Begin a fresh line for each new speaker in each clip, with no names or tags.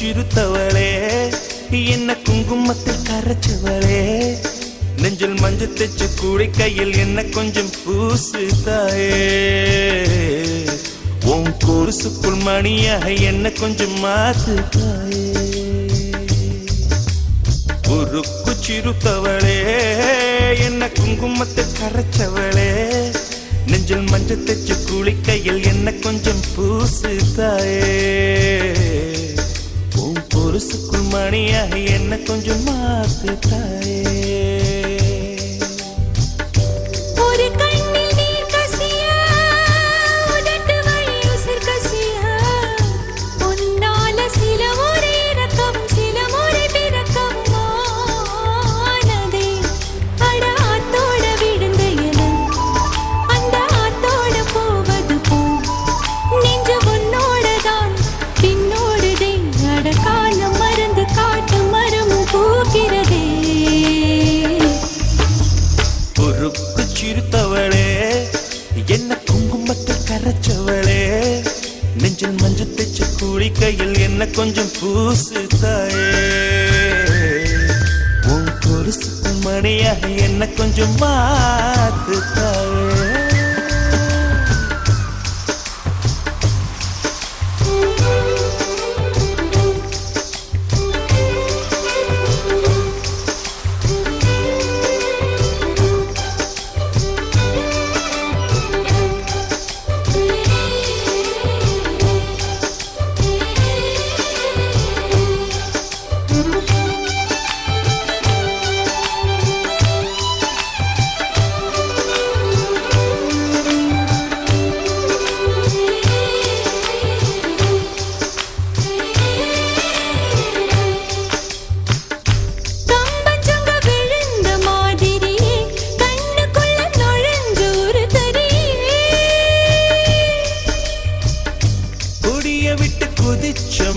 சிறுத்தவளே என்ன குங்குமத்தில் கரைச்சவளே. நெஞ்சில் மஞ்சள் தைச்சு கூடி கையில் என்ன கொஞ்சம் பூசு தாயே உன் கொலுசுக்குள் மணியாக என்ன கொஞ்சம் மாத்து தாயே உருக்கு சிறுத்தவளே என்ன குங்குமத்தை கரைச்சவளே. நெஞ்சில் மஞ்சள் தைச்சு குளிக்கையில் என்ன கொஞ்சம் பூசு தாயே புருசுக்குள் மணியாக என்ன கொஞ்சம் மாத்து தாயே என்ன குங்குமத்தில் கரைச்சவளே? நெஞ்சில் மஞ்சள் தைச்சு கையில் என்ன கொஞ்சம் பூசு தாயே உன் கொலுசுக்கு மணியாக என்ன கொஞ்சம் மாத்து தாயே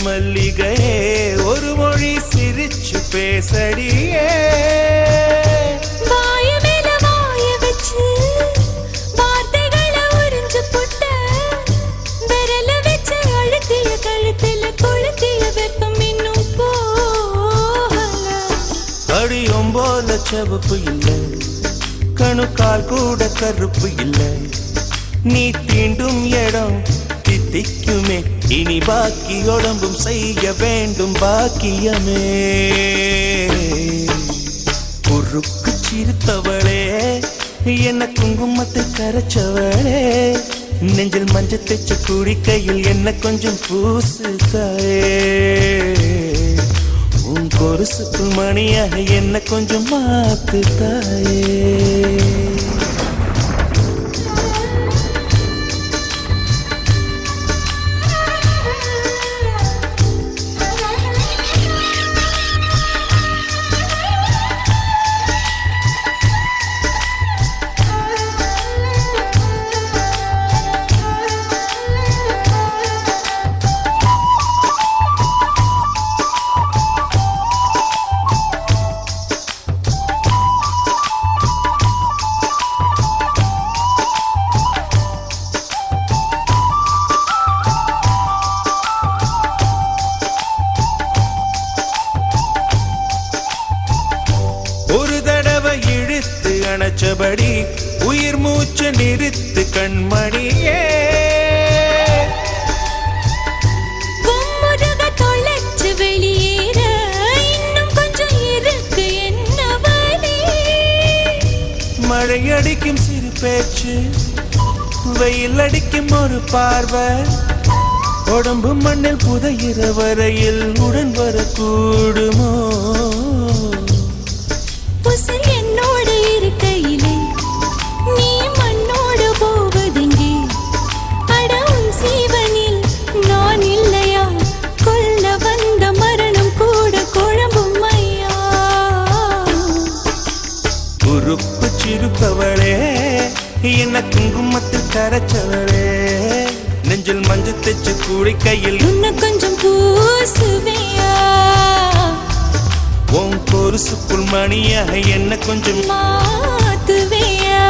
மல்லிகையே ஒரு மொழி சிரிச்சு பேசடியே. அடியும் போல செவப்பு இல்லை கணுக்கால் கூட கருப்பு இல்லை. நீ தீண்டும் இடம் தித்திக்குமே இனி பாக்கி உடம்பும் செய்ய வேண்டும் பாக்கியமே. குறுக்கு சிரித்தவளே என்ன குங்குமத்தை கரைச்சவளே. நெஞ்சில் மஞ்சள் தைச்ச குடிக்கையில் என்ன கொஞ்சம் பூசு தாயே உன் கொலுசுக்குள் மணியாக என்ன கொஞ்சம் மாத்து தாயே அணைச்சபடி உயிர் மூச்சு நிறுத்து கண்மணியே. மழை அடிக்கும் சிறு பேச்சு வெயில் அடிக்கும் ஒரு பார்வை. உடம்பு மண்ணில் புதையிற வரையில் உடன் வரக்கூடுமோ?
இருக்கையிலே நீ மண்ணோடு போவதெங்கே? அடவும் சீவனில் நான் இல்லையா? கொல்ல வந்த மரணம் கூட குழம்பும் ஐயா.
உறுப்பு சிறுப்பவளே என்ன குங்குமத்தில் கரைச்சவளே. நெஞ்சில் மஞ்சள் தைச்சு கூடி கையில்
உன்னை கொஞ்சம் பூசுவையா.
உன் கொலுசுக்குள் மணியாக என்ன கொஞ்சம்
மாத்துவையா?